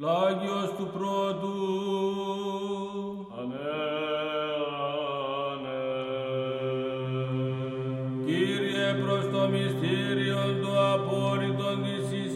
Πλάγιος του πρώτου. Ανέ, ανέ. Κύριε προς το μυστήριο του απόρριτον της εις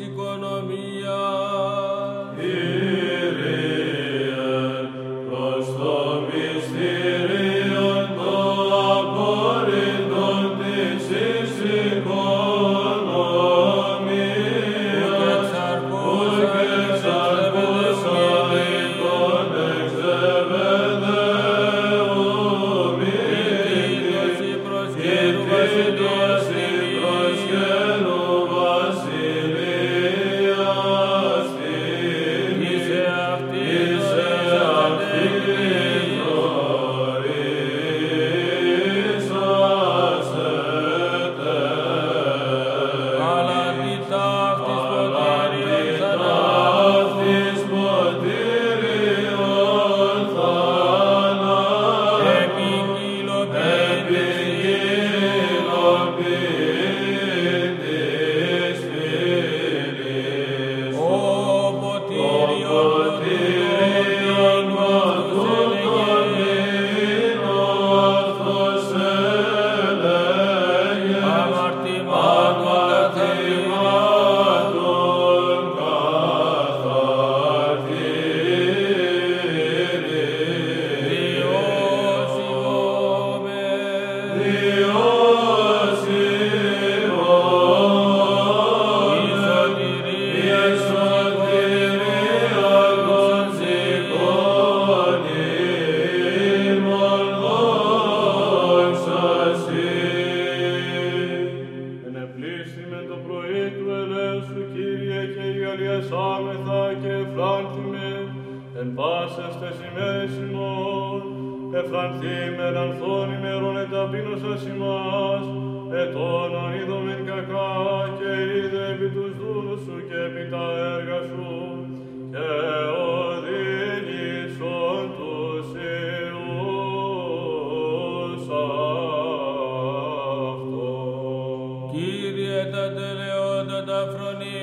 πάσας ημέρες ημών, εφρανθήμεν ανθών ημερών εταπείνωσας ημάς, ετώνων είδομεν κακά και είδε επί τους δούλους σου και επί τα έργα σου, και οδήγησον τους Υιούς αυτό. Κύριε τα τελεότα τα φρονή,